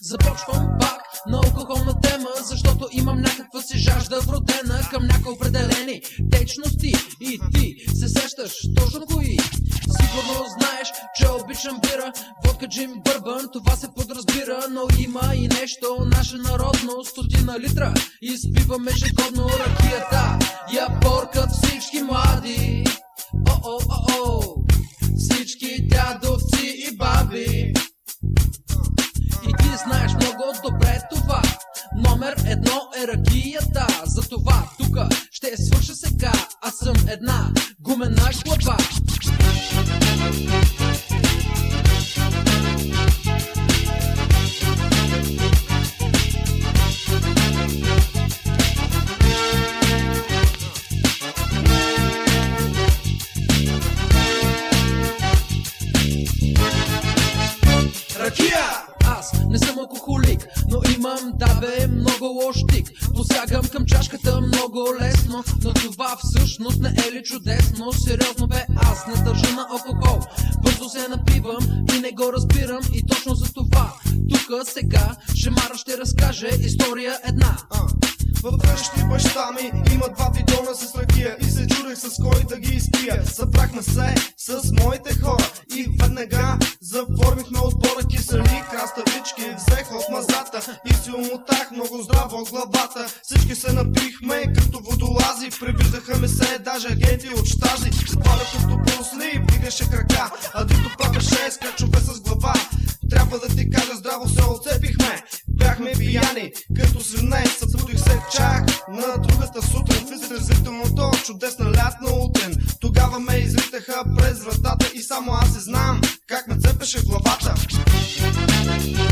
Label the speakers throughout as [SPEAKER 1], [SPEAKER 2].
[SPEAKER 1] Z boczką на алкохолна тема, защото имам някаква си жажда вродена към някои определени течности и ти се сещаш точно кои. Сигурно знаеш, че обичам бира, водка, джим, бърбан, това се подразбира, но има и нещо наше народно, стотина литра, изпиваме ежегодно ракията, я поркат всички млади. О-о, о-о, всички дядовци и баби. И ти знаеш много добре е ракията Затова тука ще свърша сега. Аз съм една гумена глава алкохолик, но имам да бе много лош тик. Посягам към чашката много лесно Но това всъщност не е ли чудесно? Сериозно бе, аз не държа на алкохол. Бързо се напивам и не го разбирам И точно за това. Тука сега Шемара ще разкаже история една.
[SPEAKER 2] А, В къщи баща ми има два бидона с ракия И се чудех с кой да ги изпия. Събрахме се с моите хора И веднага заформихме отбора кисели краставички Взех от мазата и си умотах много здраво главата. Всички се напихме като водолази. Привиждаха ми се даже агенти от щази. Спадах като прусли, вдигаше крака. А дито правеше скачове с глава. Трябва да ти кажа здраво се отцепихме. Бяхме пияни, като свине. Събудих се чак на другата сутрин. В изразителното чудесна лятна утрин Тогава ме изритаха през вратата И само аз се знам как ме цепеше главата. Ракия!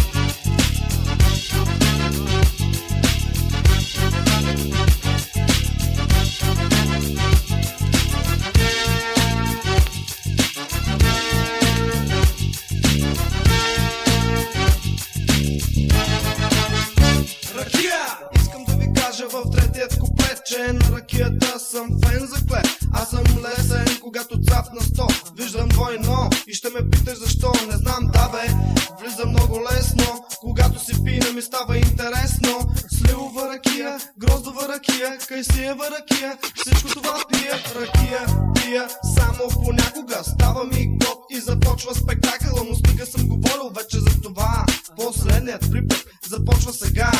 [SPEAKER 2] На ракията съм фен за клет. Аз съм лесен, когато цапна сто. Виждам двойно и ще ме питаш защо. Не знам, да бе, влиза много лесно. Когато си пина ми става интересно. Сливова ракия, гроздова ракия, кайсиева ракия. Всичко това пия, ракия, пия. Само понякога става ми гоп и започва спектакъла. Но стига съм говорил вече за това. Последният припев започва сега.